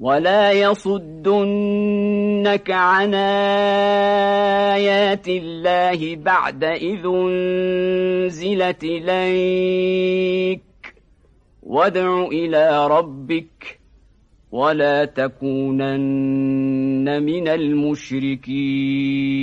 ولا يصدنك عن آيات الله بعد إذ أنزلت إليك. وادع إلى ربك ولا تكونن من المشركين.